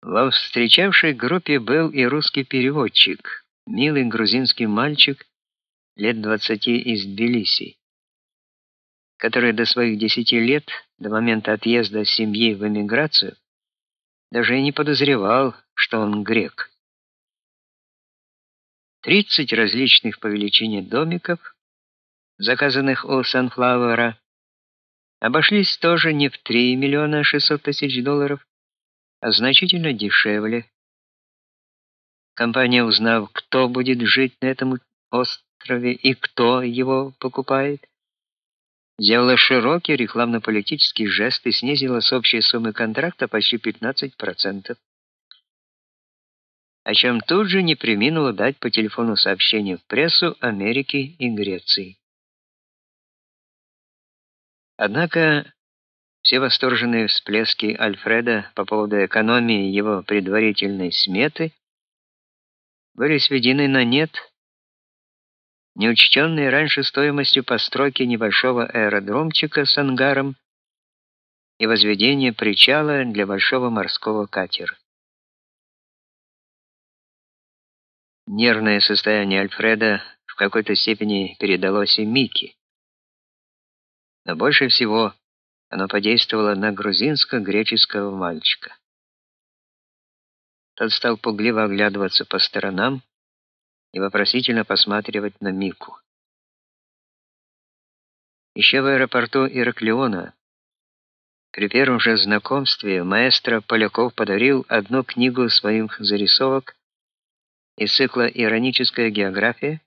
Во встречавшей группе был и русский переводчик, милый грузинский мальчик лет двадцати из Тбилиси, который до своих десяти лет, до момента отъезда семьи в эмиграцию, даже и не подозревал, что он грек. Тридцать различных по величине домиков, заказанных у Санфлауэра, обошлись тоже не в 3 миллиона 600 тысяч долларов, значительно дешевле. Компания, узнав, кто будет жить на этом острове и кто его покупает, сделала широкий рекламно-политический жест и снизила с общей суммы контракта почти 15%. О чем тут же не преминула дать по телефону сообщение в прессу Америки и Греции. Однако все восторженные всплески Альфреда по поводу экономии его предварительной сметы были сведены на нет неучтенной раньше стоимостью постройки небольшого аэродромчика с ангаром и возведения причала для большого морского катера. Нервное состояние Альфреда в какой-то степени передалось и Микки. Но больше всего оно подействовало на грузинско-греческого мальчика. Тот стал пугливо оглядываться по сторонам и вопросительно посматривать на Мику. Еще в аэропорту Ираклиона при первом же знакомстве маэстро Поляков подарил одну книгу своих зарисовок из цикла «Ироническая география»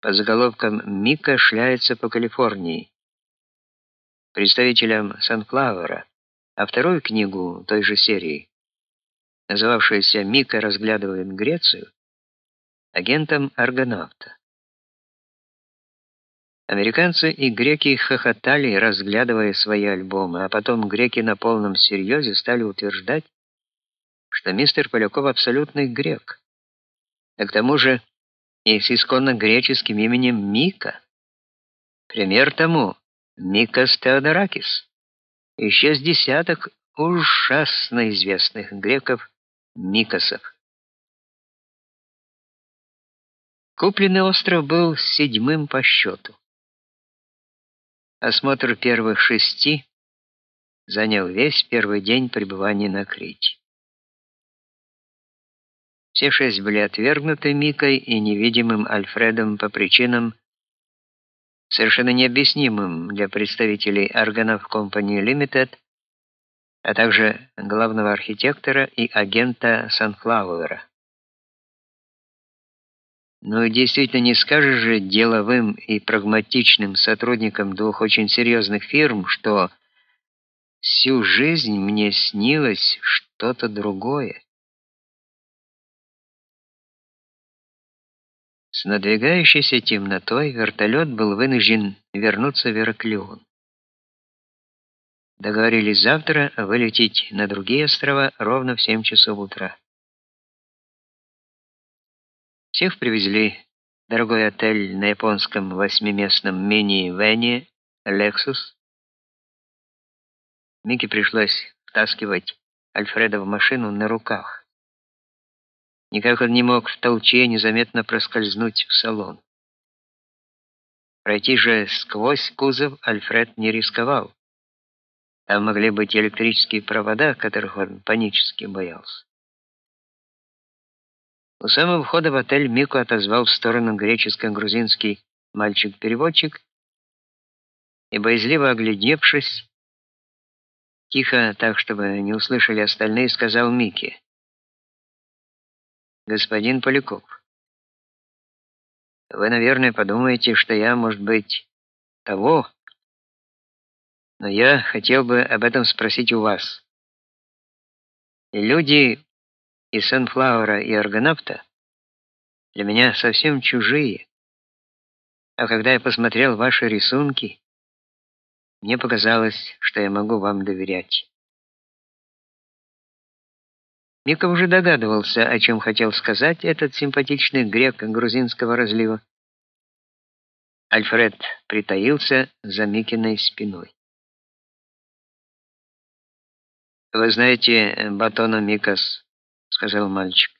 под заголовком «Мика шляется по Калифорнии» представителям Санфлауэра, а вторую книгу той же серии, называвшуюся «Мика разглядывает Грецию», агентом Аргонавта. Американцы и греки хохотали, разглядывая свои альбомы, а потом греки на полном серьезе стали утверждать, что мистер Поляков абсолютный грек. А к тому же и с исконно греческим именем Мика. Пример тому Микас Теодоракис. Еще с десяток ужасно известных греков Микосов. Купленный остров был седьмым по счету. Осмотр первых шести занял весь первый день пребывания на Крите. Все шесть были отвергнуты Микой и невидимым Альфредом по причинам, совершенно необъяснимым для представителей органов Company Limited, а также главного архитектора и агента Sunflower. Ну, действительно, не скажешь же деловым и прагматичным сотрудникам двух очень серьезных фирм, что всю жизнь мне снилось что-то другое. С надвигающейся темнотой вертолет был вынужден вернуться в Ираклион. Договорились завтра вылететь на другие острова ровно в 7 часов утра. Всех привезли в дорогой отель на японском восьмиместном мини-вене Lexus. Микки пришлось втаскивать Альфреда в машину на руках. Никак он не мог в толче незаметно проскользнуть в салон. Пройти же сквозь кузов Альфред не рисковал. Там могли быть электрические провода, которых он панически боялся. У самого входа в отель Мику отозвал в сторону греческо-грузинский мальчик-переводчик и, боязливо оглядевшись, тихо, так чтобы не услышали остальные, сказал Мике: господин Поляков. Вы, наверное, подумаете, что я, может быть, того, но я хотел бы об этом спросить у вас. Люди из Санфлауэра и Аргонавта для меня совсем чужие. А когда я посмотрел ваши рисунки, мне показалось, что я могу вам доверять. Миков уже догадывался, о чем хотел сказать этот симпатичный грек грузинского разлива. Альфред притаился за Микиной спиной. Вы знаете Батона Микас, сказал мальчик.